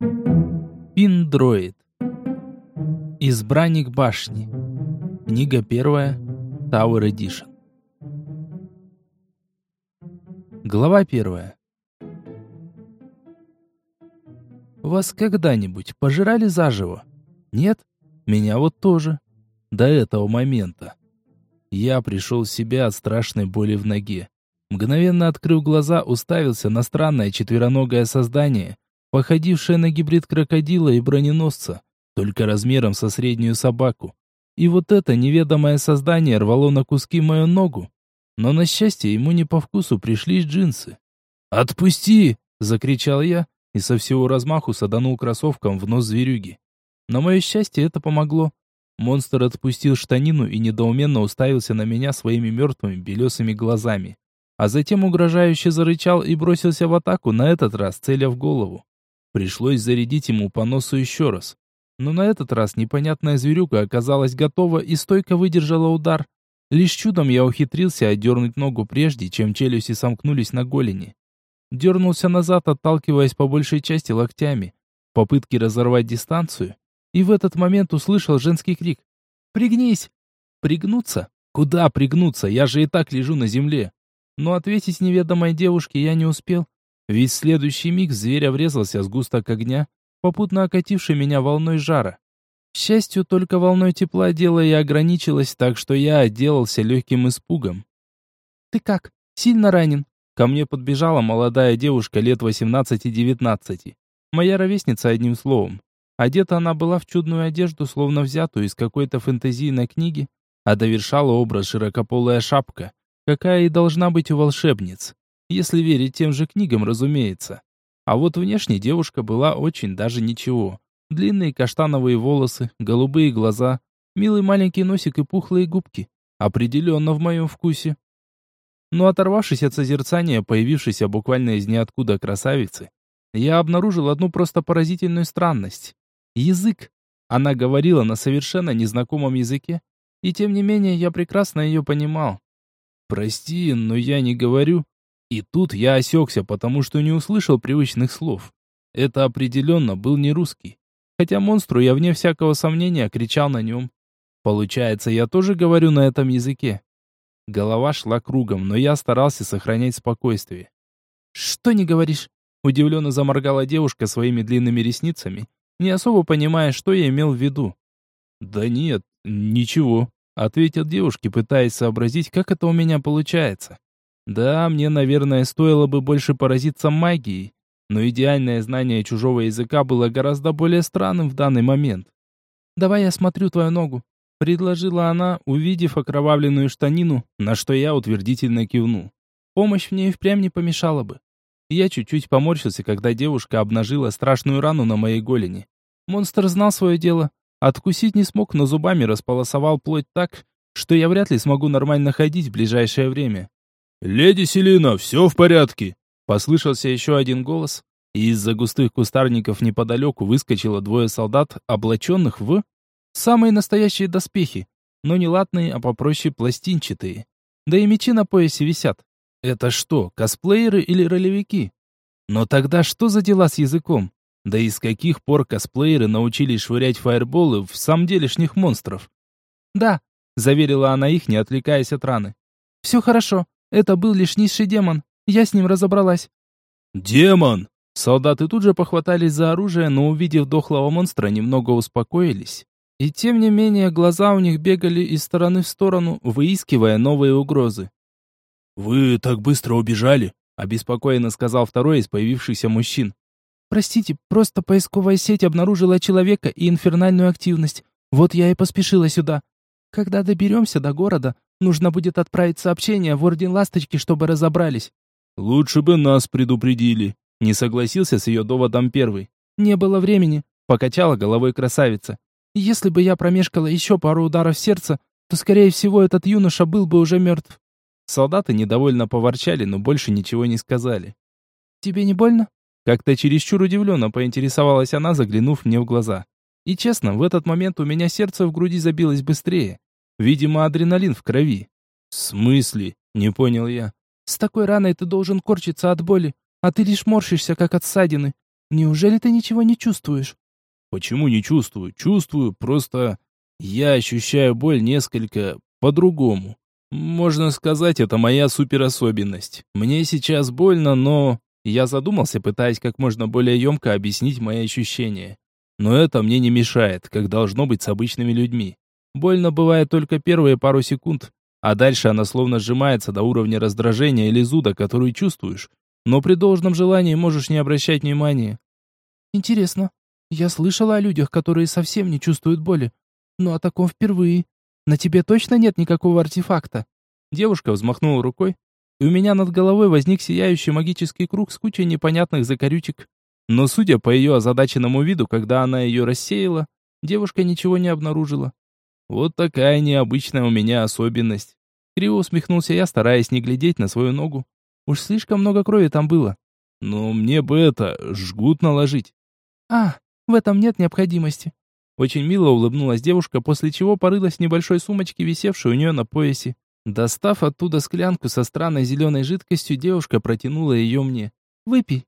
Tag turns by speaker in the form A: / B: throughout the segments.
A: Пиндроид. Избранник башни. Книга первая. Tower Edition. Глава первая. Вас когда-нибудь пожирали заживо? Нет? Меня вот тоже. До этого момента. Я пришел в себя от страшной боли в ноге. Мгновенно открыв глаза, уставился на странное четвероногое создание, походившее на гибрид крокодила и броненосца, только размером со среднюю собаку. И вот это неведомое создание рвало на куски мою ногу. Но на счастье ему не по вкусу пришлись джинсы. «Отпусти!» — закричал я и со всего размаху саданул кроссовком в нос зверюги. На мое счастье это помогло. Монстр отпустил штанину и недоуменно уставился на меня своими мертвыми белесыми глазами. А затем угрожающе зарычал и бросился в атаку, на этот раз целя в голову. Пришлось зарядить ему по носу еще раз. Но на этот раз непонятная зверюга оказалась готова и стойко выдержала удар. Лишь чудом я ухитрился отдернуть ногу прежде, чем челюсти сомкнулись на голени. Дернулся назад, отталкиваясь по большей части локтями. Попытки разорвать дистанцию. И в этот момент услышал женский крик. «Пригнись!» «Пригнуться? Куда пригнуться? Я же и так лежу на земле!» Но ответить неведомой девушке я не успел. Ведь в следующий миг зверя врезался сгусток огня, попутно окативший меня волной жара. К счастью, только волной тепла дело и ограничилось, так что я отделался легким испугом. «Ты как? Сильно ранен?» Ко мне подбежала молодая девушка лет 18-19. Моя ровесница, одним словом. Одета она была в чудную одежду, словно взятую из какой-то фэнтезийной книги, а довершала образ широкополая шапка, какая и должна быть у волшебниц. Если верить тем же книгам, разумеется. А вот внешне девушка была очень даже ничего. Длинные каштановые волосы, голубые глаза, милый маленький носик и пухлые губки. Определенно в моем вкусе. Но оторвавшись от созерцания, появившейся буквально из ниоткуда красавицы, я обнаружил одну просто поразительную странность. Язык. Она говорила на совершенно незнакомом языке, и тем не менее я прекрасно ее понимал. «Прости, но я не говорю», и тут я осекся, потому что не услышал привычных слов. Это определенно был не русский. Хотя монстру я вне всякого сомнения кричал на нем. Получается, я тоже говорю на этом языке. Голова шла кругом, но я старался сохранять спокойствие. «Что не говоришь?» Удивленно заморгала девушка своими длинными ресницами, не особо понимая, что я имел в виду. «Да нет, ничего», — ответил девушке, пытаясь сообразить, как это у меня получается. Да, мне, наверное, стоило бы больше поразиться магией, но идеальное знание чужого языка было гораздо более странным в данный момент. «Давай я смотрю твою ногу», — предложила она, увидев окровавленную штанину, на что я утвердительно кивнул. Помощь мне и впрямь не помешала бы. Я чуть-чуть поморщился, когда девушка обнажила страшную рану на моей голени. Монстр знал свое дело. Откусить не смог, но зубами располосовал плоть так, что я вряд ли смогу нормально ходить в ближайшее время.
B: «Леди Селина, все в порядке!»
A: Послышался еще один голос, и из-за густых кустарников неподалеку выскочило двое солдат, облаченных в... Самые настоящие доспехи, но не латные, а попроще пластинчатые. Да и мечи на поясе висят. Это что, косплееры или ролевики? Но тогда что за дела с языком? Да и с каких пор косплееры научились швырять фаерболы в самом делешних монстров? «Да», — заверила она их, не отвлекаясь от раны. «Все хорошо. Это был лишь низший демон. Я с ним разобралась».
B: «Демон!»
A: Солдаты тут же похватались за оружие, но увидев дохлого монстра, немного успокоились. И тем не менее, глаза у них бегали из стороны в сторону, выискивая новые угрозы.
B: «Вы так быстро убежали?»
A: — обеспокоенно сказал второй из появившихся мужчин. «Простите, просто поисковая сеть обнаружила человека и инфернальную активность. Вот я и поспешила сюда. Когда доберемся до города, Нужно будет отправить сообщение в Орден Ласточки, чтобы разобрались».
B: «Лучше бы нас предупредили», — не согласился с ее доводом первый.
A: «Не было времени», — покачала головой красавица. «Если бы я промешкала еще пару ударов сердца, то, скорее всего, этот юноша был бы уже мертв». Солдаты недовольно поворчали, но больше ничего не сказали. «Тебе не больно?» Как-то чересчур удивленно поинтересовалась она, заглянув мне в глаза. И честно, в этот момент у меня сердце в груди забилось быстрее. Видимо, адреналин в крови.
B: В смысле? Не понял я.
A: С такой раной ты должен корчиться от боли, а ты лишь морщишься, как от ссадины. Неужели ты ничего не чувствуешь?
B: Почему не чувствую? Чувствую, просто я ощущаю боль несколько по-другому. Можно сказать, это моя суперособенность. Мне сейчас больно, но... Я задумался, пытаясь как можно более емко объяснить мои ощущения. Но это мне не мешает, как должно быть с обычными людьми. Больно бывает только первые пару секунд, а дальше она словно сжимается до уровня раздражения или зуда, который чувствуешь, но при должном желании можешь не обращать внимания.
C: Интересно. Я слышала о людях, которые совсем не чувствуют боли. Но о таком впервые. На тебе точно нет никакого артефакта?
A: Девушка взмахнула рукой, и у меня над головой возник сияющий магический круг с кучей непонятных закорючек. Но судя по ее озадаченному виду, когда она ее рассеяла, девушка ничего не обнаружила. Вот такая необычная у меня особенность. Криво усмехнулся я, стараясь не глядеть на свою ногу. Уж слишком много крови там было. Но мне бы это, жгут наложить.
C: А, в этом нет необходимости.
A: Очень мило улыбнулась девушка, после чего порылась в небольшой сумочке, висевшей у нее на поясе. Достав оттуда склянку со странной зеленой жидкостью, девушка протянула ее мне. «Выпей».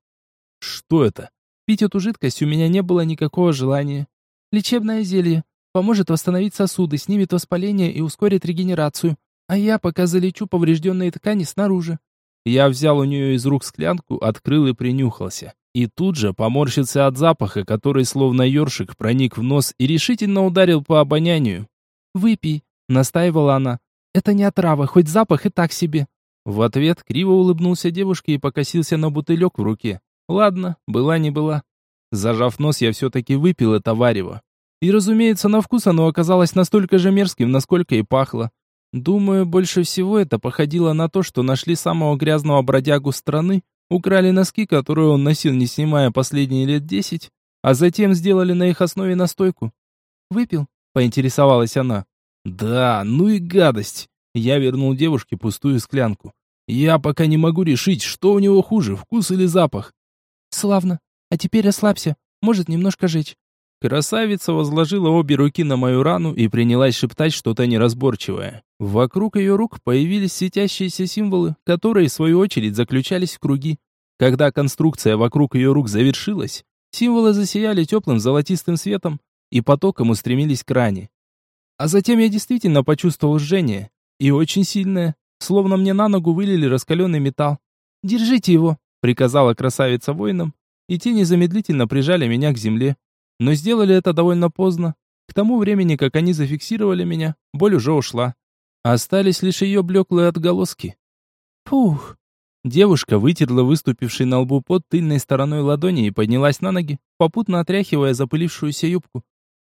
A: «Что это?» Пить эту жидкость у меня не было никакого желания.
C: «Лечебное зелье. Поможет восстановить сосуды, снимет воспаление и ускорит регенерацию. А я пока залечу поврежденные ткани снаружи».
A: Я взял у нее из рук склянку, открыл и принюхался. И тут же поморщился от запаха, который словно ёршик проник в нос и решительно ударил по обонянию.
C: «Выпей», — настаивала она. «Это не отрава, хоть запах и так себе».
A: В ответ криво улыбнулся девушке и покосился на бутылек в руке. «Ладно, была не была». Зажав нос, я все-таки выпил это варево. И, разумеется, на вкус оно оказалось настолько же мерзким, насколько и пахло. Думаю, больше всего это походило на то, что нашли самого грязного бродягу страны, украли носки, которые он носил, не снимая последние лет десять, а затем сделали на их основе настойку.
C: «Выпил?»
A: — поинтересовалась она. «Да, ну и гадость!» Я вернул девушке пустую склянку. «Я пока не могу решить, что у него хуже, вкус или запах».
C: «Славно. А теперь расслабься. Может немножко жечь.
A: Красавица возложила обе руки на мою рану и принялась шептать что-то неразборчивое. Вокруг ее рук появились светящиеся символы, которые, в свою очередь, заключались в круги. Когда конструкция вокруг ее рук завершилась, символы засияли теплым золотистым светом и потоком устремились к ране. А затем я действительно почувствовал жжение, и очень сильное, словно мне на ногу вылили раскаленный металл.
C: «Держите его», —
A: приказала красавица воинам, и те незамедлительно прижали меня к земле. Но сделали это довольно поздно. К тому времени, как они зафиксировали меня, боль уже ушла. Остались лишь ее блеклые отголоски.
C: Фух.
A: Девушка вытерла выступивший на лбу под тыльной стороной ладони и поднялась на ноги, попутно отряхивая запылившуюся юбку.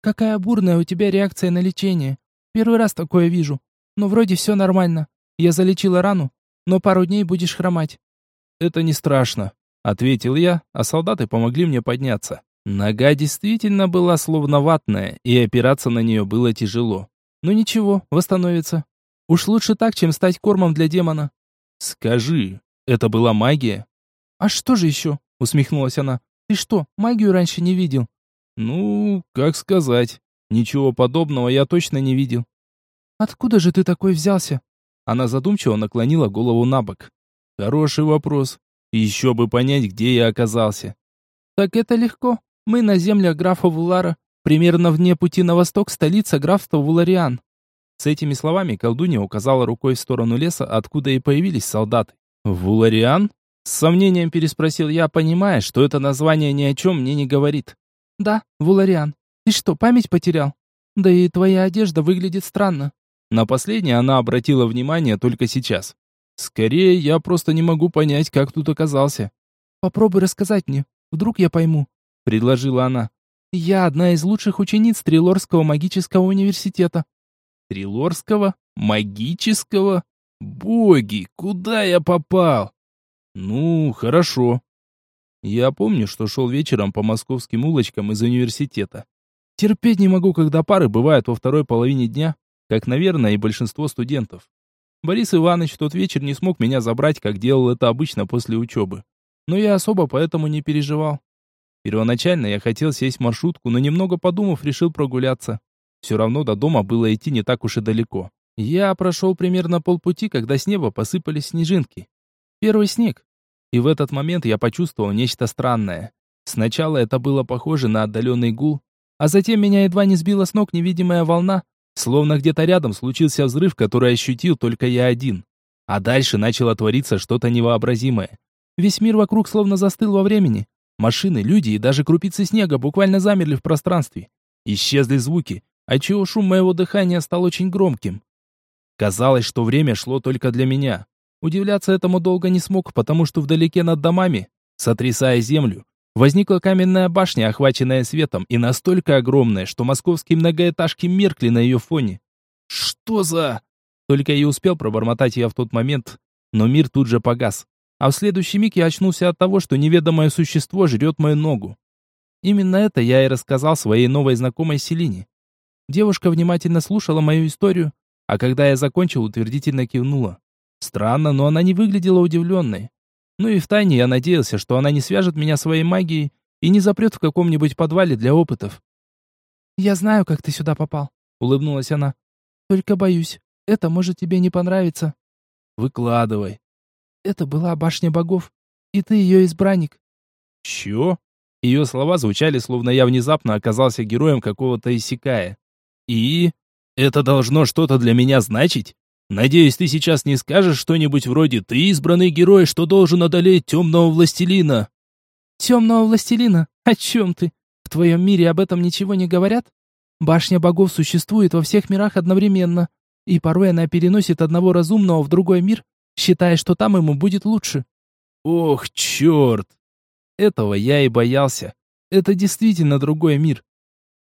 C: «Какая бурная у тебя реакция на лечение. Первый раз такое вижу. Но вроде все нормально. Я залечила рану, но пару дней будешь хромать».
A: «Это не страшно», — ответил я, а солдаты помогли мне подняться. Нога действительно была словно ватная, и опираться на нее было тяжело. Но ничего, восстановится. Уж лучше так, чем стать кормом для демона. Скажи, это была магия?
C: А что же еще? Усмехнулась она. Ты что, магию раньше не видел?
A: Ну, как сказать. Ничего подобного я точно не видел.
C: Откуда же ты такой взялся?
A: Она задумчиво наклонила голову на бок. Хороший вопрос. Еще бы понять, где я оказался.
C: Так это легко. Мы на землях графа Вулара, примерно вне пути на восток, столица графства Вулариан.
A: С этими словами колдунья указала рукой в сторону леса, откуда и появились солдаты. «Вулариан?» С сомнением переспросил я, понимая, что это название ни о чем мне не говорит.
C: «Да, Вулариан. Ты что, память потерял? Да и твоя одежда выглядит странно».
A: На последнее она обратила внимание только сейчас. «Скорее, я просто не могу понять, как тут оказался».
C: «Попробуй рассказать мне. Вдруг я пойму
A: предложила она.
C: Я одна из лучших учениц Трилорского магического университета.
A: Трилорского? Магического? Боги, куда я попал? Ну, хорошо. Я помню, что шел вечером по московским улочкам из университета. Терпеть не могу, когда пары бывают во второй половине дня, как, наверное, и большинство студентов. Борис Иванович в тот вечер не смог меня забрать, как делал это обычно после учебы. Но я особо поэтому не переживал. Первоначально я хотел сесть в маршрутку, но немного подумав, решил прогуляться. Все равно до дома было идти не так уж и далеко. Я прошел примерно полпути, когда с неба посыпались снежинки. Первый снег. И в этот момент я почувствовал нечто странное. Сначала это было похоже на отдаленный гул, а затем меня едва не сбила с ног невидимая волна, словно где-то рядом случился взрыв, который ощутил только я один. А дальше начало твориться что-то невообразимое. Весь мир вокруг словно застыл во времени. Машины, люди и даже крупицы снега буквально замерли в пространстве. Исчезли звуки, отчего шум моего дыхания стал очень громким. Казалось, что время шло только для меня. Удивляться этому долго не смог, потому что вдалеке над домами, сотрясая землю, возникла каменная башня, охваченная светом, и настолько огромная, что московские многоэтажки меркли на ее фоне. «Что за...» Только и успел пробормотать я в тот момент, но мир тут же погас. А в следующий миг я очнулся от того, что неведомое существо жрет мою ногу. Именно это я и рассказал своей новой знакомой Селине. Девушка внимательно слушала мою историю, а когда я закончил, утвердительно кивнула. Странно, но она не выглядела удивленной. Ну и втайне я надеялся, что она не свяжет меня своей магией и не запрет в каком-нибудь подвале для опытов.
C: «Я знаю, как ты сюда попал», — улыбнулась она. «Только боюсь, это может тебе не понравиться».
A: «Выкладывай».
C: «Это была башня богов, и ты ее избранник».
A: «Чё?» Ее слова звучали, словно я внезапно оказался героем какого-то иссякая. «И?» Это должно что-то для меня значить? Надеюсь, ты сейчас не скажешь что-нибудь вроде «Ты избранный герой, что должен одолеть темного властелина».
C: «Темного властелина? О чем ты? В твоем мире об этом ничего не говорят? Башня богов существует во всех мирах одновременно, и порой она переносит одного разумного в другой мир, считая, что там ему будет лучше».
A: «Ох, черт! Этого я и боялся. Это действительно другой мир».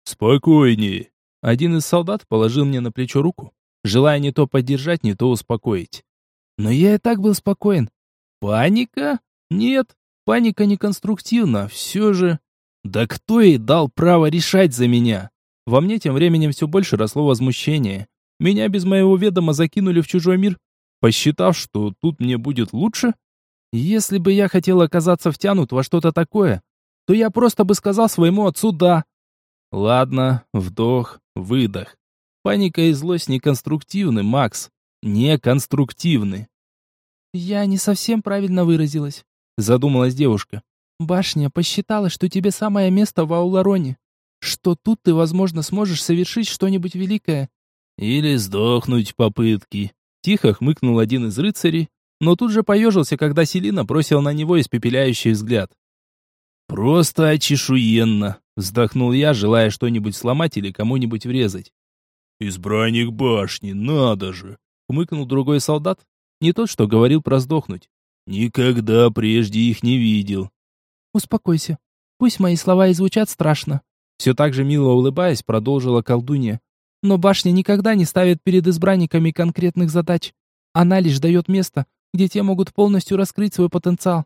A: «Спокойнее», один из солдат положил мне на плечо руку, желая не то поддержать, не то успокоить. Но я и так был спокоен. Паника? Нет, паника не конструктивна, все же... Да кто ей дал право решать за меня? Во мне тем временем все больше росло возмущение. Меня без моего ведома закинули в чужой мир, посчитав, что тут мне будет лучше. Если бы я хотел оказаться втянут во что-то такое, то я просто бы сказал своему отцу «да». Ладно, вдох, Выдох. Паника и злость неконструктивны, Макс. Неконструктивны.
C: Я не совсем правильно выразилась, задумалась девушка. Башня посчитала, что тебе самое место в Аулароне. Что тут ты, возможно, сможешь совершить что-нибудь великое.
A: Или сдохнуть в попытке. Тихо хмыкнул один из рыцарей, но тут же поежился, когда Селина бросил на него испепеляющий взгляд. «Просто очешуенно!» Вздохнул я, желая что-нибудь сломать или кому-нибудь врезать. «Избранник башни, надо же!» Хмыкнул другой солдат, не тот, что говорил про сдохнуть. «Никогда прежде их не видел».
C: «Успокойся. Пусть мои слова и звучат страшно».
A: Все так же мило улыбаясь, продолжила колдунья.
C: «Но башня никогда не ставит перед избранниками конкретных задач. Она лишь дает место, где те могут полностью раскрыть свой потенциал».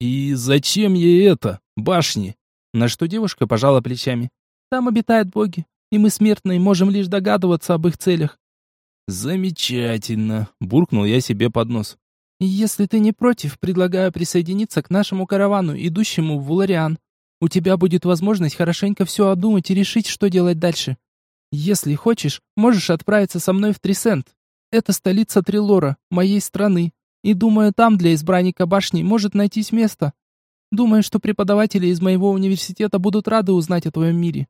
A: «И зачем ей это, башни?» На что девушка пожала плечами.
C: Там обитают боги, и мы смертные можем лишь догадываться об их целях.
A: Замечательно, буркнул я себе под нос.
C: Если ты не против, предлагаю присоединиться к нашему каравану, идущему в Вулариан. У тебя будет возможность хорошенько все обдумать и решить, что делать дальше. Если хочешь, можешь отправиться со мной в Трисент. Это столица Трилора, моей страны. И думаю, там для избранника башни может найтись место. Думаю, что преподаватели из моего университета будут рады узнать о твоем мире».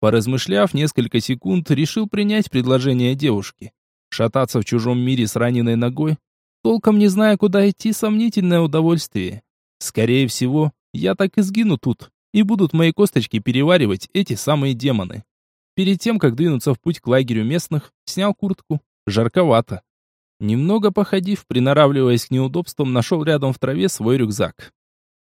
A: Поразмышляв несколько секунд, решил принять предложение девушки. Шататься в чужом мире с раненой ногой, толком не зная, куда идти, сомнительное удовольствие. Скорее всего, я так и сгину тут, и будут мои косточки переваривать эти самые демоны. Перед тем, как двинуться в путь к лагерю местных, снял куртку. Жарковато. Немного походив, приноравливаясь к неудобствам, нашел рядом в траве свой рюкзак.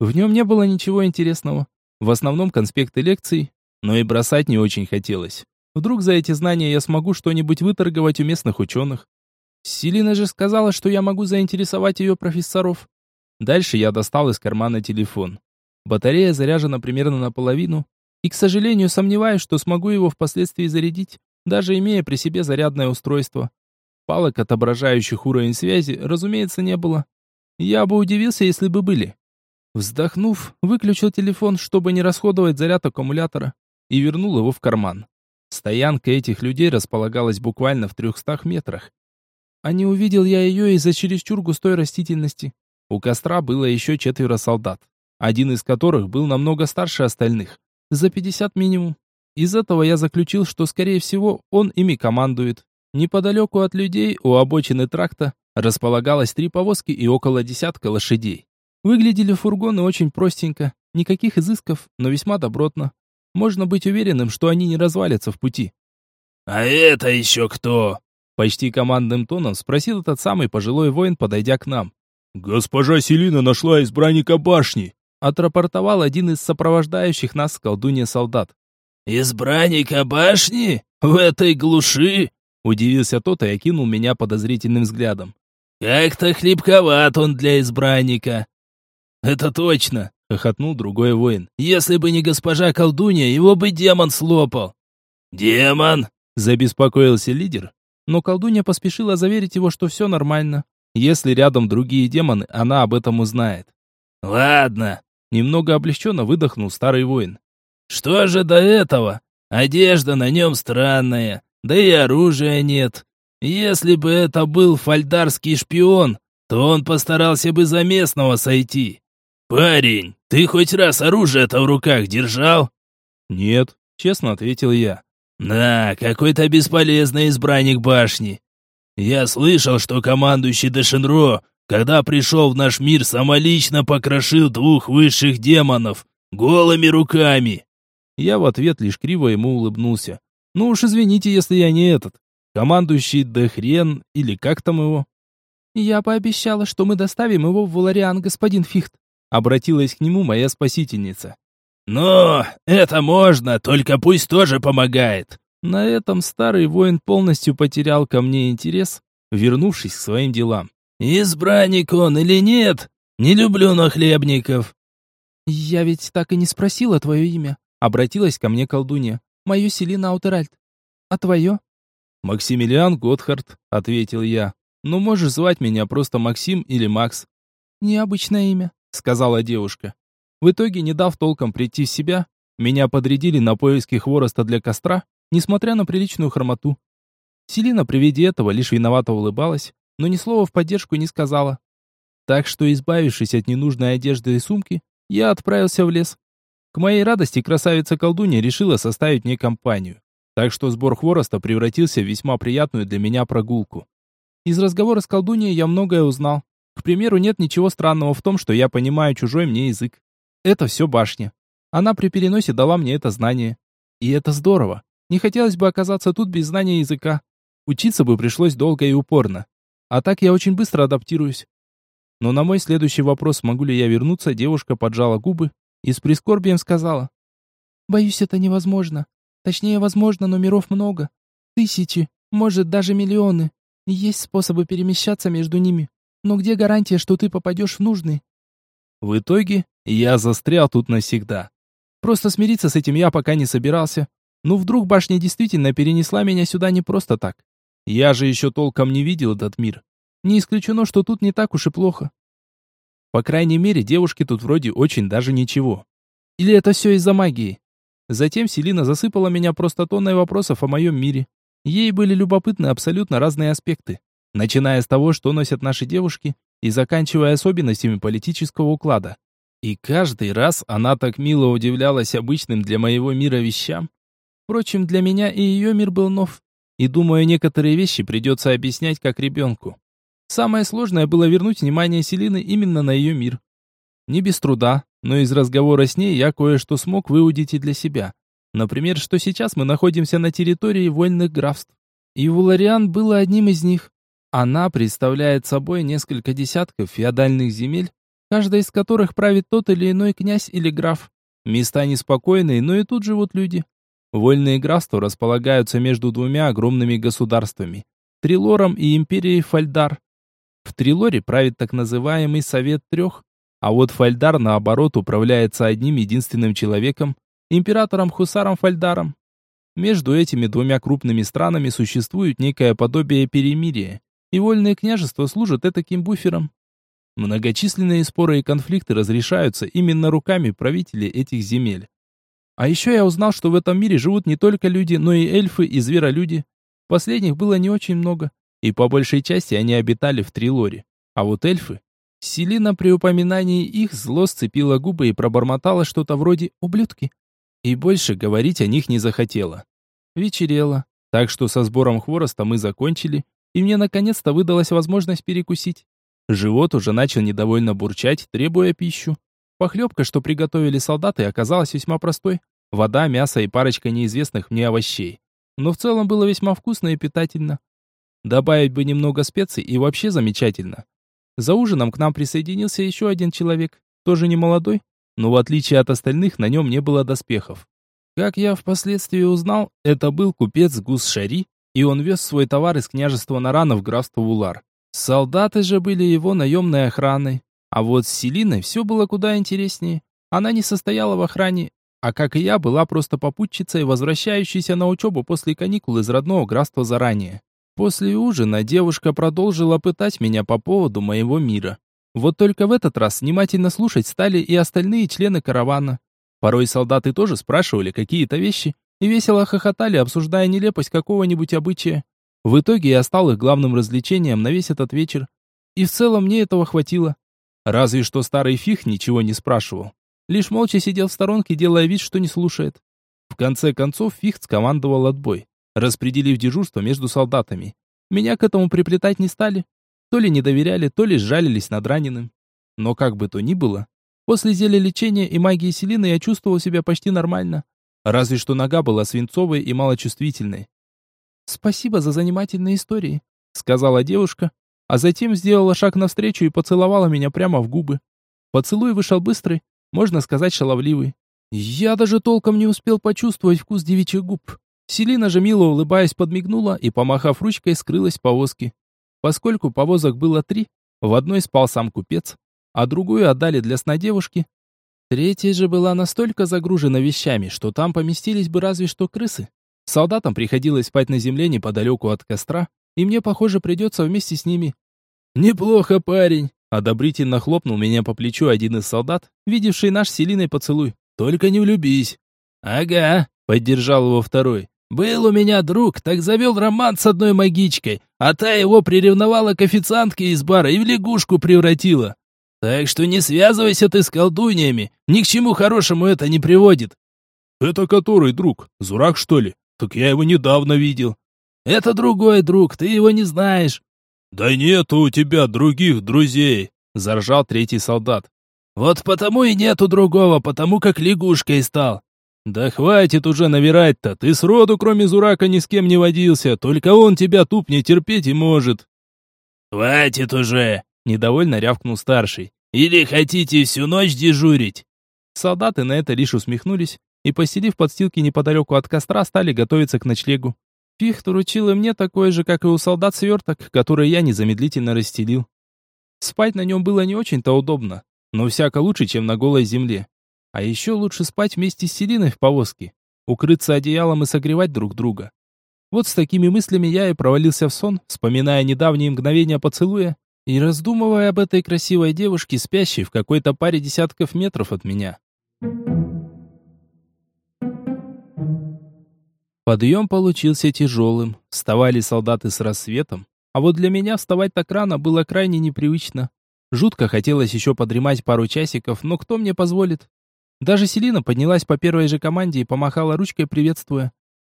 A: В нем не было ничего интересного. В основном конспекты лекций, но и бросать не очень хотелось. Вдруг за эти знания я смогу что-нибудь выторговать у местных ученых. Селина же сказала, что я могу заинтересовать ее профессоров. Дальше я достал из кармана телефон. Батарея заряжена примерно наполовину, и, к сожалению, сомневаюсь, что смогу его впоследствии зарядить, даже имея при себе зарядное устройство. Палок, отображающих уровень связи, разумеется, не было. Я бы удивился, если бы были. Вздохнув, выключил телефон, чтобы не расходовать заряд аккумулятора, и вернул его в карман. Стоянка этих людей располагалась буквально в трехстах метрах. А не увидел я ее из-за чересчур густой растительности. У костра было еще четверо солдат. один из которых был намного старше остальных, за 50 минимум. Из этого я заключил, что, скорее всего, он ими командует. Неподалеку от людей, у обочины тракта, располагалось три повозки и около десятка лошадей. Выглядели фургоны очень простенько, никаких изысков, но весьма добротно. Можно быть уверенным, что они не развалятся в пути.
B: «А это еще кто?»
A: Почти командным тоном спросил этот самый пожилой воин, подойдя к нам.
B: «Госпожа Селина нашла избранника башни»,
A: отрапортовал один из сопровождающих нас колдунья солдат.
B: «Избранника башни? В этой глуши?»
A: Удивился тот и окинул меня подозрительным взглядом.
B: «Как-то хлипковат он для избранника».
A: «Это точно!» — хохотнул другой воин.
B: «Если бы не госпожа колдунья, его бы демон слопал». «Демон?»
A: — забеспокоился лидер. Но колдунья поспешила заверить его, что все нормально. Если рядом другие демоны, она об этом узнает.
B: «Ладно», —
A: немного облегченно выдохнул старый воин.
B: Что же до этого? Одежда на нем странная, да и оружия нет. Если бы это был фальдарский шпион, то он постарался бы за местного сойти. Парень, ты хоть раз оружие-то в руках держал?
A: Нет, честно ответил я.
B: Да, какой-то бесполезный избранник башни. Я слышал, что командующий Дешенро, когда пришел в наш мир, самолично покрошил двух высших демонов голыми руками.
A: Я в ответ лишь криво ему улыбнулся. Ну уж извините, если я не этот. Командующий Дехрен или как там его?
C: Я пообещала, что мы доставим его в Валариан, господин Фихт.
A: Обратилась к нему моя спасительница.
B: Но это можно, только пусть тоже помогает.
A: На этом старый воин полностью потерял ко мне интерес, вернувшись к своим делам.
B: Избранник он или нет? Не люблю нахлебников.
C: Я ведь так и не спросила твое имя.
A: Обратилась ко мне колдунья.
C: «Мое Селина Аутеральд. А твое?»
A: «Максимилиан Готхард», — ответил я. «Ну, можешь звать меня просто Максим или Макс».
C: «Необычное имя», —
A: сказала девушка. В итоге, не дав толком прийти в себя, меня подрядили на поиски хвороста для костра, несмотря на приличную хромоту. Селина при виде этого лишь виновато улыбалась, но ни слова в поддержку не сказала. Так что, избавившись от ненужной одежды и сумки, я отправился в лес. К моей радости красавица-колдунья решила составить мне компанию. Так что сбор хвороста превратился в весьма приятную для меня прогулку. Из разговора с колдуньей я многое узнал. К примеру, нет ничего странного в том, что я понимаю чужой мне язык. Это все башня. Она при переносе дала мне это знание. И это здорово. Не хотелось бы оказаться тут без знания языка. Учиться бы пришлось долго и упорно. А так я очень быстро адаптируюсь. Но на мой следующий вопрос, могу ли я вернуться, девушка поджала губы и с прискорбием сказала.
C: «Боюсь, это невозможно. Точнее, возможно, но миров много. Тысячи, может, даже миллионы. Есть способы перемещаться между ними. Но где гарантия, что ты попадешь в нужный?»
A: В итоге я застрял тут навсегда. Просто смириться с этим я пока не собирался. Ну, вдруг башня действительно перенесла меня сюда не просто так. Я же еще толком не видел этот мир. Не исключено, что тут не так уж и плохо. По крайней мере, девушки тут вроде очень даже ничего. Или это все из-за магии? Затем Селина засыпала меня просто тонной вопросов о моем мире. Ей были любопытны абсолютно разные аспекты. Начиная с того, что носят наши девушки, и заканчивая особенностями политического уклада. И каждый раз она так мило удивлялась обычным для моего мира вещам. Впрочем, для меня и ее мир был нов. И думаю, некоторые вещи придется объяснять как ребенку. Самое сложное было вернуть внимание Селины именно на ее мир. Не без труда, но из разговора с ней я кое-что смог выудить и для себя. Например, что сейчас мы находимся на территории вольных графств. И Вулариан было одним из них. Она представляет собой несколько десятков феодальных земель, каждая из которых правит тот или иной князь или граф. Места неспокойные, но и тут живут люди. Вольные графства располагаются между двумя огромными государствами – Трилором и Империей Фальдар. В Трилоре правит так называемый Совет Трех, а вот Фальдар, наоборот, управляется одним единственным человеком, императором Хусаром Фальдаром. Между этими двумя крупными странами существует некое подобие перемирия, и вольные княжества служат таким буфером. Многочисленные споры и конфликты разрешаются именно руками правителей этих земель. А еще я узнал, что в этом мире живут не только люди, но и эльфы и зверолюди. Последних было не очень много, и по большей части они обитали в Трилоре. А вот эльфы... Селина при упоминании их зло сцепила губы и пробормотала что-то вроде «ублюдки». И больше говорить о них не захотела. Вечерело, так что со сбором хвороста мы закончили, и мне наконец-то выдалась возможность перекусить. Живот уже начал недовольно бурчать, требуя пищу. Похлебка, что приготовили солдаты, оказалась весьма простой. Вода, мясо и парочка неизвестных мне овощей. Но в целом было весьма вкусно и питательно. Добавить бы немного специй и вообще замечательно. За ужином к нам присоединился еще один человек, тоже не молодой, но в отличие от остальных на нем не было доспехов. Как я впоследствии узнал, это был купец Гус-Шари, и он вез свой товар из княжества Нарана в графство Улар. Солдаты же были его наемной охраной. А вот с Селиной все было куда интереснее. Она не состояла в охране, а как и я, была просто попутчицей, возвращающейся на учебу после каникул из родного графства заранее. После ужина девушка продолжила пытать меня по поводу моего мира. Вот только в этот раз внимательно слушать стали и остальные члены каравана. Порой солдаты тоже спрашивали какие-то вещи и весело хохотали, обсуждая нелепость какого-нибудь обычая. В итоге я стал их главным развлечением на весь этот вечер. И в целом мне этого хватило. Разве что старый фиг ничего не спрашивал. Лишь молча сидел в сторонке, делая вид, что не слушает. В конце концов Фихт скомандовал отбой, распределив дежурство между солдатами. Меня к этому приплетать не стали. То ли не доверяли, то ли сжалились над раненым. Но как бы то ни было, после зелья лечения и магии Селины я чувствовал себя почти нормально. Разве что нога была свинцовой и малочувствительной. «Спасибо за занимательные истории», — сказала девушка, а затем сделала шаг навстречу и поцеловала меня прямо в губы. Поцелуй вышел быстрый, можно сказать, шаловливый. Я даже толком не успел почувствовать вкус девичьих губ. Селина же мило улыбаясь подмигнула и, помахав ручкой, скрылась в повозке. Поскольку повозок было три, в одной спал сам купец, а другую отдали для сна девушки. Третья же была настолько загружена вещами, что там поместились бы разве что крысы. Солдатам приходилось спать на земле неподалеку от костра, и мне, похоже, придется вместе с ними. «Неплохо, парень!» — одобрительно хлопнул меня по плечу один из солдат, видевший наш селиной поцелуй. «Только не влюбись!» «Ага!» — поддержал его второй. «Был у меня друг, так завел роман с одной магичкой, а та его приревновала к официантке из бара и в лягушку превратила. Так что не связывайся ты с колдуньями, ни к чему хорошему это не приводит». «Это который друг? Зурак, что ли? Так я его недавно видел». Это другой друг, ты его не знаешь. Да нету у тебя других друзей, заржал третий солдат. Вот потому и нету другого, потому как лягушкой стал. Да хватит уже навирать-то, ты сроду кроме Зурака ни с кем не водился, только он тебя туп не терпеть и может. Хватит уже, недовольно рявкнул старший. Или хотите всю ночь дежурить? Солдаты на это лишь усмехнулись и, поселив подстилки неподалеку от костра, стали готовиться к ночлегу. Пихт уручил и мне такой же, как и у солдат сверток, который я незамедлительно расстелил. Спать на нем было не очень-то удобно, но всяко лучше, чем на голой земле. А еще лучше спать вместе с Селиной в повозке, укрыться одеялом и согревать друг друга. Вот с такими мыслями я и провалился в сон, вспоминая недавние мгновения поцелуя и раздумывая об этой красивой девушке, спящей в какой-то паре десятков метров от меня. Подъем получился тяжелым. Вставали солдаты с рассветом. А вот для меня вставать так рано было крайне непривычно. Жутко хотелось еще подремать пару часиков, но кто мне позволит? Даже Селина поднялась по первой же команде и помахала ручкой, приветствуя.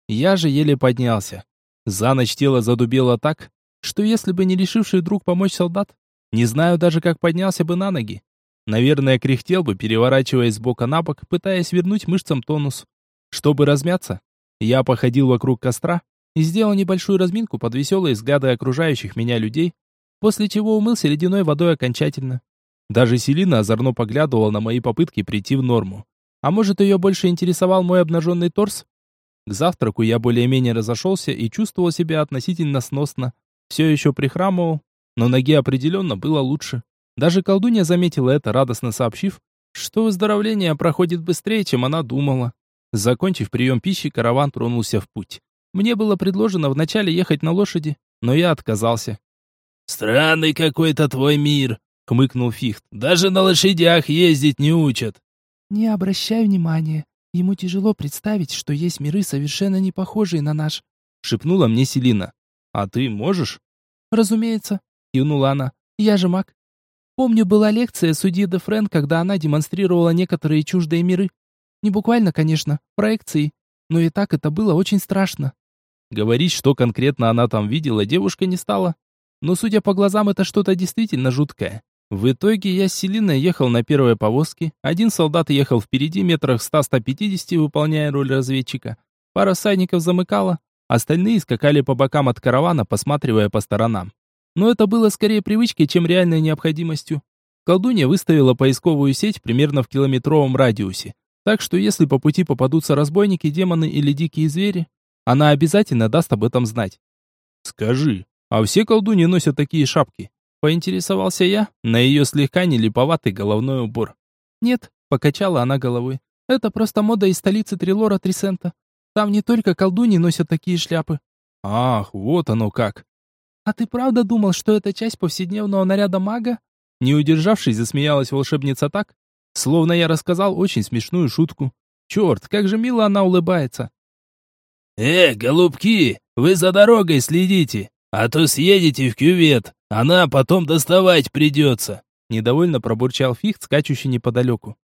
A: Я же еле поднялся. За ночь тело задубело так, что если бы не решивший друг помочь солдат, не знаю даже, как поднялся бы на ноги. Наверное, кряхтел бы, переворачиваясь с бока на бок, пытаясь вернуть мышцам тонус. Чтобы размяться, я походил вокруг костра и сделал небольшую разминку под веселые взгляды окружающих меня людей, после чего умылся ледяной водой окончательно. Даже Селина озорно поглядывала на мои попытки прийти в норму. А может, ее больше интересовал мой обнаженный торс? К завтраку я более-менее разошелся и чувствовал себя относительно сносно. Все еще прихрамывал, но ноге определенно было лучше. Даже колдунья заметила это, радостно сообщив, что выздоровление проходит быстрее, чем она думала. Закончив прием пищи, караван тронулся в путь. Мне было предложено вначале ехать на лошади, но я отказался. «Странный какой-то твой мир», — хмыкнул Фихт. «Даже на лошадях ездить не учат».
C: «Не обращай внимания. Ему тяжело представить, что есть миры, совершенно не похожие на наш», —
A: шепнула мне Селина. «А ты можешь?»
C: «Разумеется», — кивнула она. «Я же маг». Помню, была лекция судьи де Френ, когда она демонстрировала некоторые чуждые миры. Не буквально, конечно, проекции, но и так это было очень страшно.
A: Говорить, что конкретно она там видела, девушка не стала. Но, судя по глазам, это что-то действительно жуткое. В итоге я с Селиной ехал на первой повозке. Один солдат ехал впереди метрах 100-150, выполняя роль разведчика. Пара всадников замыкала, остальные скакали по бокам от каравана, посматривая по сторонам. Но это было скорее привычкой, чем реальной необходимостью. Колдунья выставила поисковую сеть примерно в километровом радиусе. Так что если по пути попадутся разбойники, демоны или дикие звери, она обязательно даст об этом знать. «Скажи, а все колдуньи носят такие шапки?» Поинтересовался я на ее слегка нелиповатый головной убор.
C: «Нет», — покачала она головой. «Это просто мода из столицы Трилора Трисента. Там не только колдуньи носят такие шляпы».
A: «Ах, вот оно как!»
C: «А ты правда думал, что это часть повседневного наряда мага?»
A: Не удержавшись, засмеялась волшебница так, словно я рассказал очень смешную шутку. Черт, как же мило она улыбается.
B: «Э, голубки, вы за дорогой следите, а то съедете в кювет, она потом доставать придется!»
A: Недовольно пробурчал Фихт, скачущий неподалеку.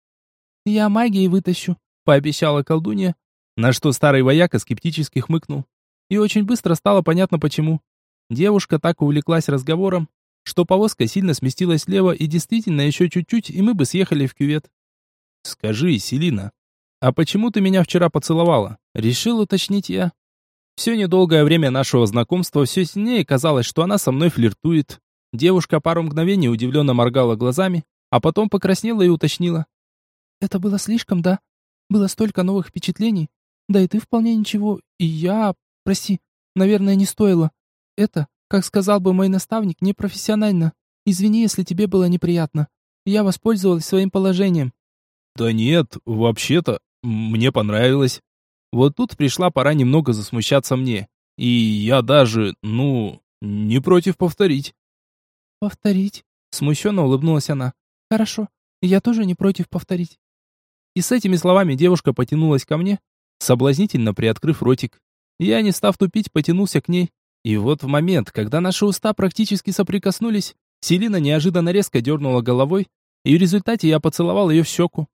C: «Я магией вытащу», — пообещала колдунья,
A: на что старый вояка скептически хмыкнул. И очень быстро стало понятно почему. Девушка так увлеклась разговором, что повозка сильно сместилась слева и действительно еще чуть-чуть, и мы бы съехали в кювет. «Скажи, Селина, а почему ты меня вчера поцеловала?» Решил уточнить я. Все недолгое время нашего знакомства все сильнее казалось, что она со мной флиртует. Девушка пару мгновений удивленно моргала глазами, а потом покраснела и уточнила.
C: «Это было слишком, да? Было столько новых впечатлений. Да и ты вполне ничего. И я... Прости, наверное, не стоило. Это, как сказал бы мой наставник, непрофессионально. Извини, если тебе было неприятно. Я воспользовалась своим положением».
A: «Да нет, вообще-то, мне понравилось. Вот тут пришла пора немного засмущаться мне. И я даже, ну, не против повторить.
C: «Повторить?» — смущенно улыбнулась она. «Хорошо, я тоже не против повторить».
A: И с этими словами девушка потянулась ко мне, соблазнительно приоткрыв ротик. Я, не став тупить, потянулся к ней. И вот в момент, когда наши уста практически соприкоснулись, Селина неожиданно резко дернула головой, и в результате я поцеловал ее в щеку.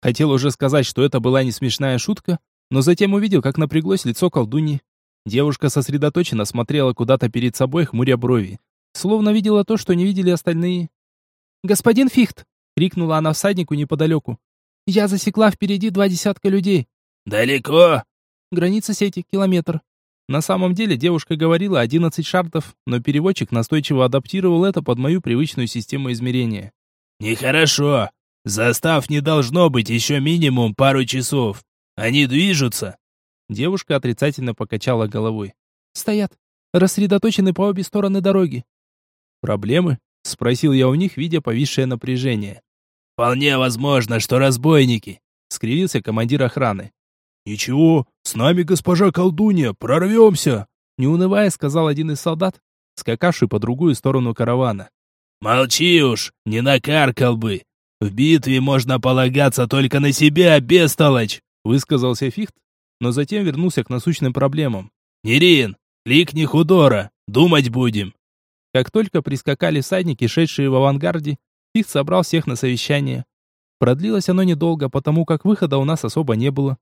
A: Хотел уже сказать, что это была не смешная шутка, но затем увидел, как напряглось лицо колдуньи. Девушка сосредоточенно смотрела куда-то перед собой, хмуря брови, словно видела то, что не видели остальные.
C: «Господин Фихт!» — крикнула она всаднику неподалеку. «Я засекла впереди два десятка людей».
B: «Далеко?»
C: «Граница сети, километр».
A: На самом деле девушка говорила 11 шартов, но переводчик настойчиво адаптировал это под мою привычную систему измерения.
B: «Нехорошо. Застав не должно быть еще минимум пару часов. Они движутся?»
A: Девушка отрицательно покачала головой.
C: «Стоят. Рассредоточены по обе стороны дороги».
A: «Проблемы?» — спросил я у них, видя повисшее напряжение.
B: «Вполне возможно, что разбойники», — скривился командир охраны.
D: «Ничего, с нами госпожа колдунья, прорвемся!»
A: Не унывая, сказал один из солдат, скакавший по другую сторону каравана.
B: «Молчи уж, не накаркал бы! В битве можно полагаться только на себя, бестолочь!»
A: Высказался Фихт, но затем вернулся к насущным проблемам.
B: «Нерин, кликни Худора, думать будем!»
A: Как только прискакали всадники, шедшие в авангарде, Фихт собрал всех на совещание. Продлилось оно недолго, потому как выхода у нас особо не было.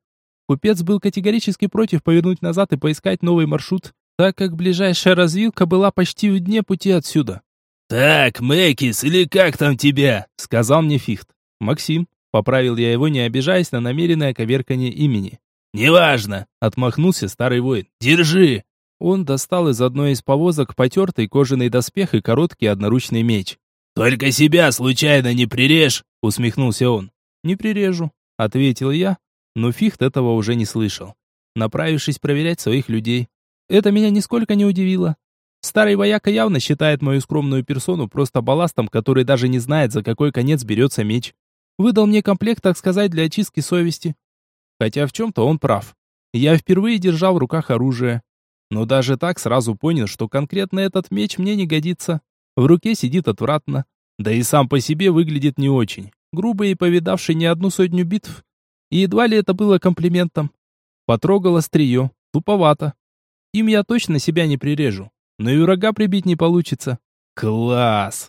A: Купец был категорически против повернуть назад и поискать новый маршрут, так как ближайшая развилка была почти в дне пути отсюда.
B: «Так, Мэкис, или как там тебя?»
A: — сказал мне Фихт. «Максим», Поправил я его, не обижаясь на намеренное коверкание имени.
B: «Неважно!» — отмахнулся старый воин. «Держи!»
A: Он достал из одной из повозок потертый кожаный доспех и короткий одноручный меч.
B: «Только себя случайно не прирежь!» — усмехнулся он.
A: «Не прирежу», — ответил я, но Фихт этого уже не слышал, направившись проверять своих людей. Это меня нисколько не удивило. Старый вояка явно считает мою скромную персону просто балластом, который даже не знает, за какой конец берется меч. Выдал мне комплект, так сказать, для очистки совести. Хотя в чем-то он прав. Я впервые держал в руках оружие. Но даже так сразу понял, что конкретно этот меч мне не годится. В руке сидит отвратно. Да и сам по себе выглядит не очень. Грубый и повидавший не одну сотню битв. И едва ли это было комплиментом. Потрогал острие. Туповато. Им я точно себя не прирежу. Но и врага прибить не получится. Класс!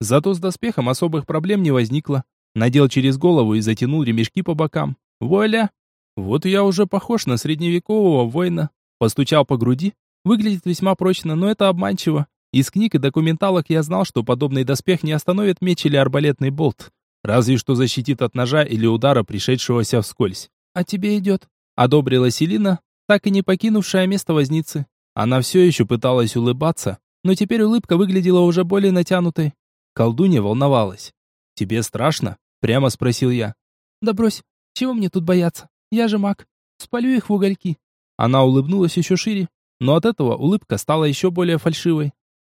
A: Зато с доспехом особых проблем не возникло. Надел через голову и затянул ремешки по бокам. Вуаля! Вот я уже похож на средневекового воина. Постучал по груди. Выглядит весьма прочно, но это обманчиво. Из книг и документалок я знал, что подобный доспех не остановит меч или арбалетный болт. Разве что защитит от ножа или удара, пришедшегося вскользь. «А тебе идет», — одобрила Селина, так и не покинувшая место возницы. Она все еще пыталась улыбаться, но теперь улыбка выглядела уже более натянутой. Колдунья волновалась. «Тебе страшно?» — прямо спросил я.
C: «Да брось, чего мне тут бояться? Я же маг. Спалю их в угольки».
A: Она улыбнулась еще шире, но от этого улыбка стала еще более фальшивой.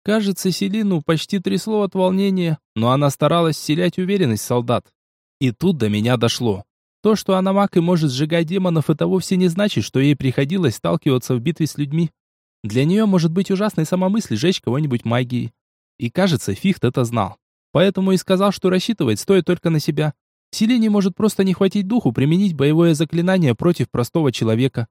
A: Кажется, Селину почти трясло от волнения, но она старалась вселять уверенность солдат. И тут до меня дошло. То, что она маг и может сжигать демонов, это вовсе не значит, что ей приходилось сталкиваться в битве с людьми. Для нее может быть ужасной сама мысль сжечь кого-нибудь магией. И кажется, Фихт это знал. Поэтому и сказал, что рассчитывать стоит только на себя. Селине может просто не хватить духу применить боевое заклинание против простого человека.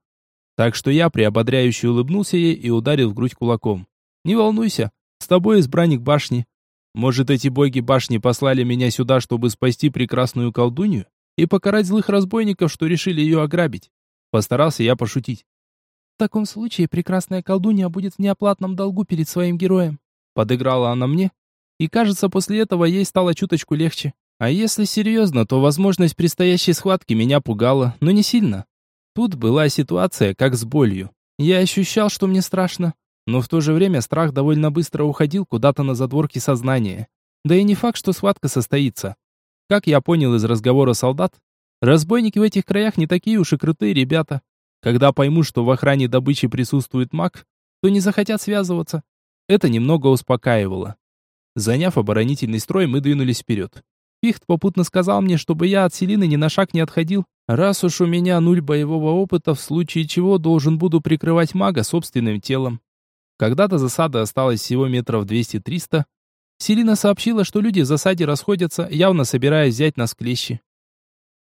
A: Так что я приободряюще улыбнулся ей и ударил в грудь кулаком. «Не волнуйся, с тобой избранник башни. Может, эти боги башни послали меня сюда, чтобы спасти прекрасную колдунью и покарать злых разбойников, что решили ее ограбить? Постарался я пошутить.
C: В таком случае прекрасная колдунья будет в неоплатном долгу перед своим героем.
A: Подыграла она мне, и кажется, после этого ей стало чуточку легче. А если серьезно, то возможность предстоящей схватки меня пугала, но не сильно. Тут была ситуация, как с болью. Я ощущал, что мне страшно, но в то же время страх довольно быстро уходил куда-то на задворки сознания. Да и не факт, что схватка состоится. Как я понял из разговора солдат, разбойники в этих краях не такие уж и крутые ребята. Когда поймут, что в охране добычи присутствует маг, то не захотят связываться. Это немного успокаивало. Заняв оборонительный строй, мы двинулись вперед. Пихт попутно сказал мне, чтобы я от Селины ни на шаг не отходил, раз уж у меня нуль боевого опыта, в случае чего должен буду прикрывать мага собственным телом. Когда-то засада осталась всего метров 200-300. Селина сообщила, что люди в засаде расходятся, явно собираясь взять нас клещи.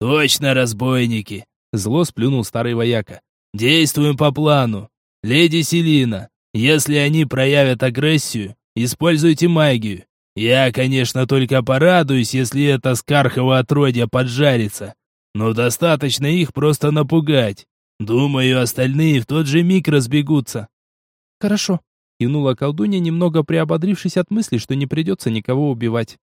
B: «Точно, разбойники!» — зло сплюнул старый вояка. «Действуем по плану. Леди Селина, если они проявят агрессию, используйте магию. Я, конечно, только порадуюсь, если это скархово отродье поджарится. Но достаточно их просто напугать. Думаю, остальные в тот же миг разбегутся.
C: «Хорошо», — кивнула колдунья, немного приободрившись от мысли, что не придется никого убивать.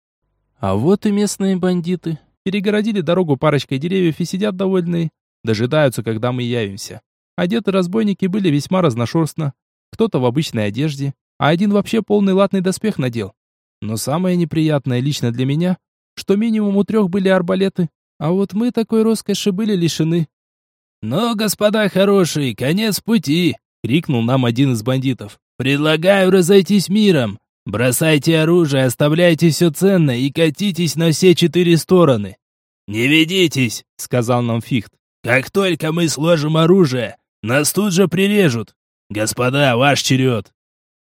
C: А вот и местные бандиты. Перегородили дорогу парочкой деревьев и сидят довольные. Дожидаются, когда мы явимся. Одеты разбойники были весьма разношерстно. Кто-то в обычной одежде, а один вообще полный латный доспех надел. Но самое неприятное лично для меня, что минимум у трех были арбалеты, а вот мы такой роскоши были лишены.
B: «Ну, господа хорошие, конец пути!» — крикнул нам один из бандитов. «Предлагаю разойтись миром. Бросайте оружие, оставляйте все ценное и катитесь на все четыре стороны». «Не ведитесь», — сказал нам Фихт. «Как только мы сложим оружие, нас тут же прирежут. Господа, ваш черед».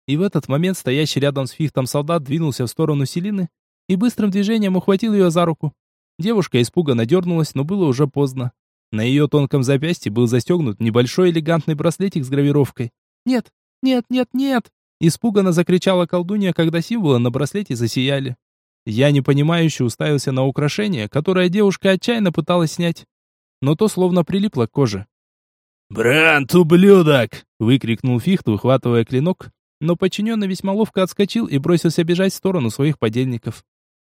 A: И в этот момент стоящий рядом с Фихтом солдат двинулся в сторону Селины и быстрым движением ухватил ее за руку. Девушка испуганно дернулась, но было уже поздно. На ее тонком запястье был застегнут небольшой элегантный браслетик с гравировкой. «Нет, нет, нет, нет!» Испуганно закричала колдунья, когда символы на браслете засияли. Я непонимающе уставился на украшение, которое девушка отчаянно пыталась снять. Но то словно прилипло к коже.
B: «Брант, ублюдок!» — выкрикнул Фихт, выхватывая клинок, но подчиненный весьма ловко отскочил и бросился бежать в сторону своих подельников.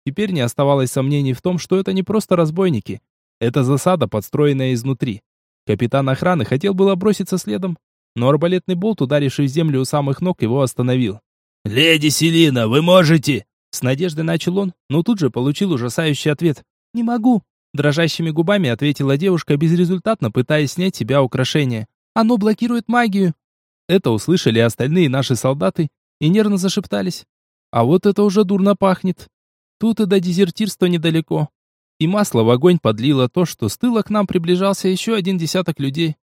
A: Теперь не оставалось сомнений в том, что это не просто разбойники, это засада, подстроенная изнутри. Капитан охраны хотел было броситься следом, но арбалетный болт, ударивший в землю у самых ног, его остановил.
B: «Леди Селина, вы можете!»
A: С надеждой начал он, но тут же получил ужасающий ответ. «Не могу!» Дрожащими губами ответила девушка, безрезультатно пытаясь снять себя украшение. «Оно блокирует магию!» Это услышали остальные наши солдаты и нервно зашептались. «А вот это уже дурно пахнет!» Тут и до дезертирства недалеко и масло в огонь подлило то, что с тыла к нам приближался еще один десяток людей.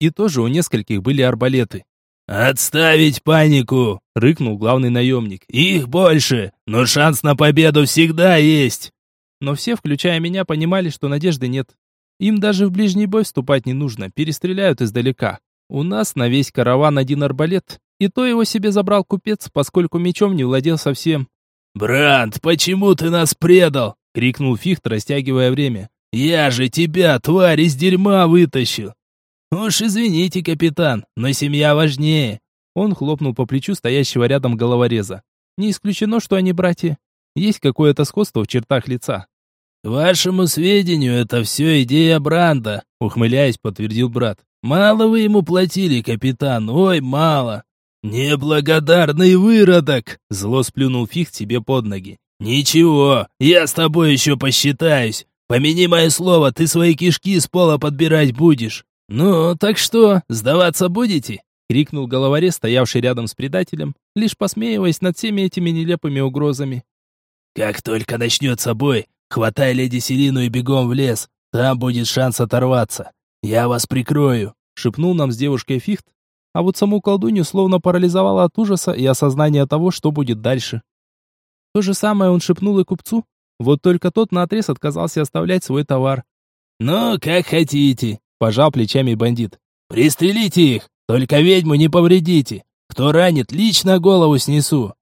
A: И тоже у нескольких были арбалеты.
B: «Отставить панику!» — рыкнул главный наемник. «Их больше, но шанс на победу всегда есть!»
A: Но все, включая меня, понимали, что надежды нет. Им даже в ближний бой вступать не нужно, перестреляют издалека. У нас на весь караван один арбалет, и то его себе забрал купец, поскольку мечом не владел совсем.
B: «Бранд, почему ты нас предал?» — крикнул Фихт, растягивая время. «Я же тебя, тварь, из дерьма вытащил!» «Уж извините, капитан, но семья важнее!» Он хлопнул по плечу стоящего рядом головореза. «Не исключено, что они братья. Есть какое-то сходство в чертах лица». «К вашему сведению, это все идея Бранда», — ухмыляясь, подтвердил брат. «Мало вы ему платили, капитан, ой, мало!» «Неблагодарный выродок!» — зло сплюнул Фихт себе под ноги. «Ничего, я с тобой еще посчитаюсь. Помяни мое слово, ты свои кишки с пола подбирать будешь». «Ну, так что, сдаваться будете?» — крикнул головорез, стоявший рядом с предателем, лишь посмеиваясь над всеми этими нелепыми угрозами. «Как только начнется бой, хватай леди Селину и бегом в лес. Там будет шанс оторваться. Я вас прикрою», — шепнул нам с девушкой Фихт, а вот саму колдунью словно парализовало от ужаса и осознания того, что будет дальше. То же самое он шепнул и купцу, вот только тот наотрез отказался оставлять свой товар. «Ну, как хотите», — пожал плечами бандит. «Пристрелите их, только ведьму не повредите. Кто ранит, лично голову снесу».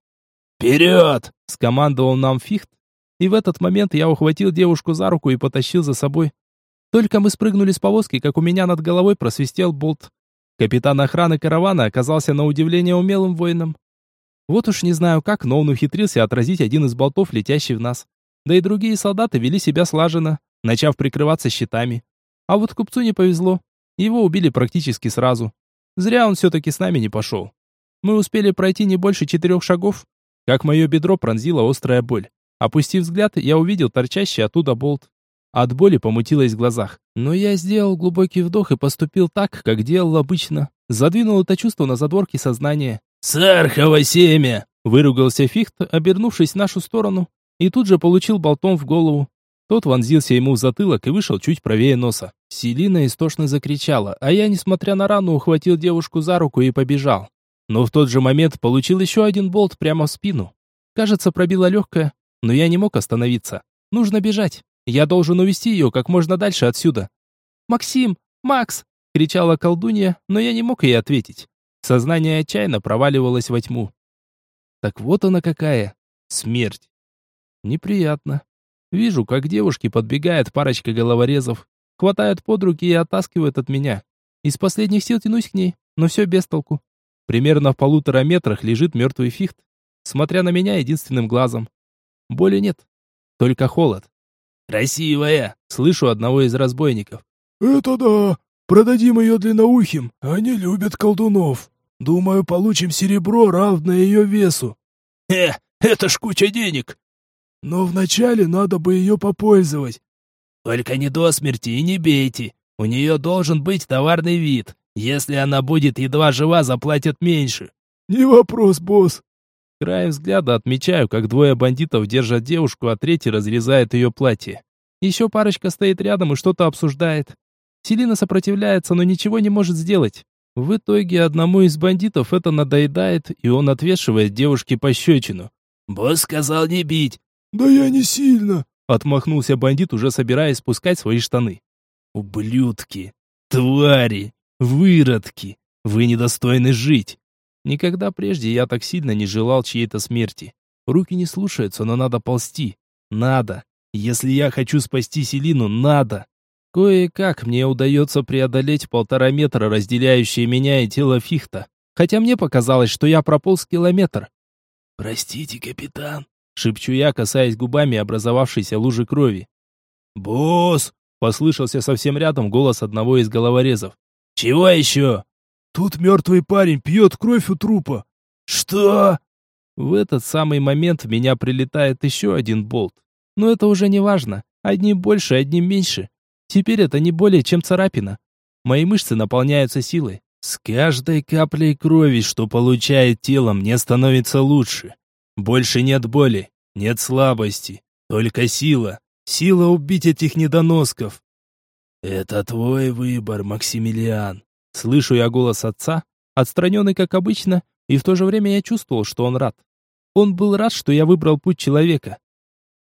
B: «Вперед!» — скомандовал нам Фихт, и в этот момент я ухватил девушку за руку и потащил за собой. Только мы спрыгнули с повозки, как у меня над головой просвистел болт. Капитан охраны каравана оказался на удивление умелым воином. Вот уж не знаю как, но он ухитрился отразить один из болтов, летящий в нас. Да и другие солдаты вели себя слаженно, начав прикрываться щитами. А вот купцу не повезло. Его убили практически сразу. Зря он все-таки с нами не пошел. Мы успели пройти не больше четырех шагов, как мое бедро пронзила острая боль. Опустив взгляд, я увидел торчащий оттуда болт. От боли помутилось в глазах. Но я сделал глубокий вдох и поступил так, как делал обычно. Задвинул это чувство на задворки сознания. «Сархово семя!» Выругался Фихт, обернувшись в нашу сторону, и тут же получил болтом в голову. Тот вонзился ему в затылок и вышел чуть правее носа. Селина истошно закричала, а я, несмотря на рану, ухватил девушку за руку и побежал. Но в тот же момент получил еще один болт прямо в спину. Кажется, пробила легкая, но я не мог остановиться. Нужно бежать. Я должен увести ее как можно дальше отсюда. «Максим! Макс!» — кричала колдунья, но я не мог ей ответить. Сознание отчаянно проваливалось во тьму. Так вот она какая. Смерть. Неприятно. Вижу, как девушки подбегает парочка головорезов, хватают под руки и оттаскивают от меня. Из последних сил тянусь к ней, но все без толку. Примерно в полутора метрах лежит мертвый фихт, смотря на меня единственным глазом. Боли нет, только холод. «Красивая!» — слышу одного из разбойников.
D: «Это да! Продадим ее длинноухим, они любят колдунов. Думаю, получим серебро, равное ее весу».
B: «Э, это ж куча денег!»
D: «Но вначале надо бы ее попользовать».
B: «Только не до смерти и не бейте. У нее должен быть товарный вид. Если она будет едва жива, заплатят меньше».
D: «Не вопрос, босс».
A: Краем взгляда отмечаю, как двое бандитов держат девушку, а третий разрезает ее платье. Еще парочка стоит рядом и что-то обсуждает. Селина сопротивляется, но ничего не может сделать. В итоге одному из бандитов это надоедает, и он отвешивает девушке пощечину.
B: «Босс сказал не бить».
D: «Да я не сильно», —
A: отмахнулся бандит, уже собираясь спускать свои штаны.
B: «Ублюдки! Твари! Выродки! Вы недостойны жить!»
A: Никогда прежде я так сильно не желал чьей-то смерти. Руки не слушаются, но надо ползти. Надо. Если я хочу спасти Селину, надо. Кое-как мне удается преодолеть полтора метра, разделяющие меня и тело Фихта. Хотя мне показалось, что я прополз километр.
B: «Простите, капитан», —
A: шепчу я, касаясь губами образовавшейся лужи крови.
B: «Босс!» — послышался совсем рядом голос одного из головорезов. «Чего еще?»
D: Тут мертвый парень пьет кровь у трупа.
B: Что?
A: В этот самый момент в меня прилетает еще один болт. Но это уже не важно. Одним больше, одним меньше. Теперь это не более чем царапина. Мои мышцы наполняются силой.
B: С каждой каплей крови, что получает тело, мне становится лучше. Больше нет боли, нет слабости, только сила. Сила убить этих недоносков. Это твой выбор, Максимилиан.
A: Слышу я голос отца, отстраненный как обычно, и в то же время я чувствовал, что он рад. Он был рад, что я выбрал путь человека.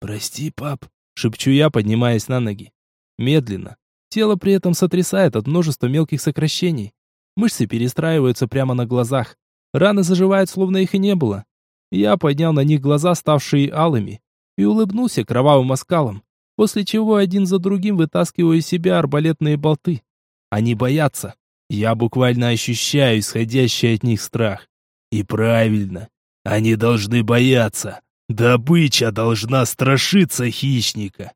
B: «Прости, пап», —
A: шепчу я, поднимаясь на ноги. Медленно. Тело при этом сотрясает от множества мелких сокращений. Мышцы перестраиваются прямо на глазах. Раны заживают, словно их и не было. Я поднял на них глаза, ставшие алыми, и улыбнулся кровавым оскалом, после чего один за другим вытаскиваю из себя арбалетные болты. Они боятся. Я буквально ощущаю исходящий от них страх. И правильно, они должны бояться. Добыча должна страшиться хищника.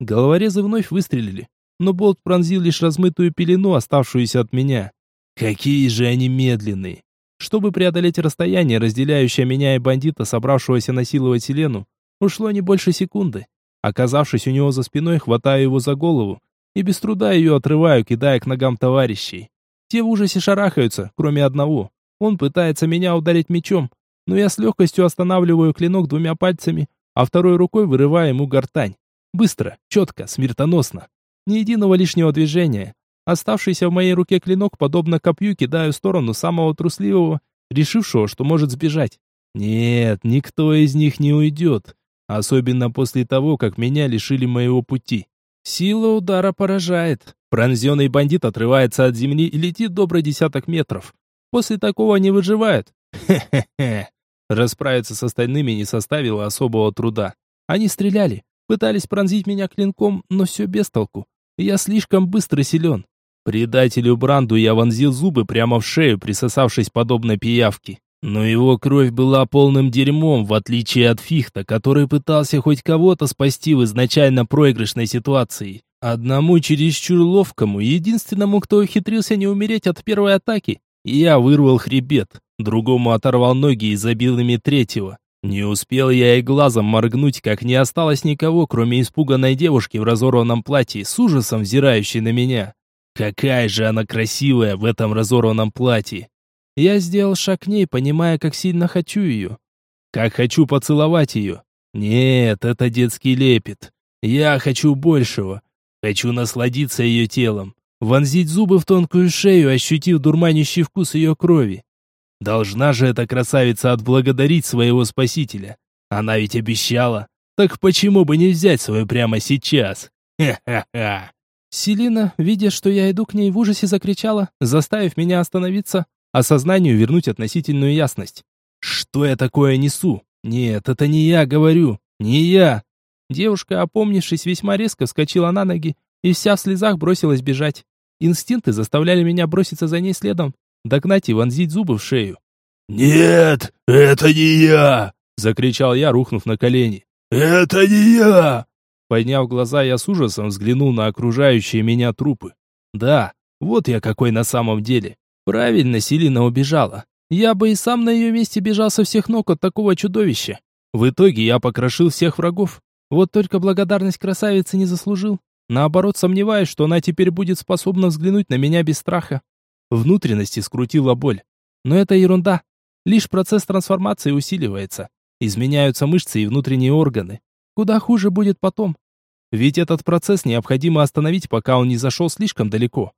A: Головорезы вновь выстрелили, но болт пронзил лишь размытую пелену, оставшуюся от меня. Какие же они медленные. Чтобы преодолеть расстояние, разделяющее меня и бандита, собравшегося насиловать Селену, ушло не больше секунды. Оказавшись у него за спиной, хватаю его за голову и без труда ее отрываю, кидая к ногам товарищей. Те в ужасе шарахаются, кроме одного. Он пытается меня ударить мечом, но я с легкостью останавливаю клинок двумя пальцами, а второй рукой вырываю ему гортань. Быстро, четко, смертоносно. Ни единого лишнего движения. Оставшийся в моей руке клинок, подобно копью, кидаю в сторону самого трусливого, решившего, что может сбежать. Нет, никто из них не уйдет. Особенно после того, как меня лишили моего пути. Сила удара поражает. Пронзенный бандит отрывается от земли и летит добрый десяток метров. После такого не выживает. Хе-хе-хе. Расправиться с остальными не составило особого труда. Они стреляли, пытались пронзить меня клинком, но все без толку. Я слишком быстро силен. Предателю Бранду я вонзил зубы прямо в шею, присосавшись подобно пиявке. Но его кровь была полным дерьмом, в отличие от Фихта, который пытался хоть кого-то спасти в изначально проигрышной ситуации. Одному чересчур ловкому, единственному, кто ухитрился не умереть от первой атаки, я вырвал хребет, другому оторвал ноги и забил ими третьего. Не успел я и глазом моргнуть, как не осталось никого, кроме испуганной девушки в разорванном платье, с ужасом взирающей на меня. Какая же она красивая в этом разорванном платье. Я сделал шаг к ней, понимая, как сильно хочу ее. Как хочу поцеловать ее. Нет, это детский лепет. Я хочу большего. Хочу насладиться ее телом. Вонзить зубы в тонкую шею, ощутив дурманящий вкус ее крови. Должна же эта красавица отблагодарить своего спасителя. Она ведь обещала. Так почему бы не взять свое прямо сейчас? Ха-ха-ха.
C: Селина, видя, что я иду к ней, в ужасе закричала, заставив меня остановиться, а сознанию вернуть относительную ясность.
A: «Что я такое несу? Нет, это не я говорю, не я!»
C: Девушка, опомнившись, весьма резко вскочила на ноги и вся в слезах бросилась бежать. Инстинкты заставляли меня броситься за ней следом, догнать и вонзить зубы в шею.
D: «Нет, это не я!»
A: — закричал я, рухнув на колени.
D: «Это не я!»
A: Подняв глаза, я с ужасом взглянул на окружающие меня трупы. Да, вот я какой на самом деле. Правильно Селина убежала. Я бы и сам на ее месте бежал со всех ног от такого чудовища. В итоге я покрошил всех врагов. Вот только благодарность красавицы не заслужил. Наоборот, сомневаюсь, что она теперь будет способна взглянуть на меня без страха. Внутренности скрутила боль. Но это ерунда. Лишь процесс трансформации усиливается. Изменяются мышцы и внутренние органы. Куда хуже будет потом. Ведь этот процесс необходимо остановить, пока он не зашел слишком далеко.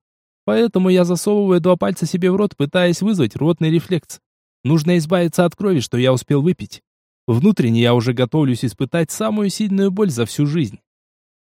A: Поэтому я засовываю два пальца себе в рот, пытаясь вызвать ротный рефлекс. Нужно избавиться от крови, что я успел выпить. Внутренне я уже готовлюсь испытать самую сильную боль за всю жизнь.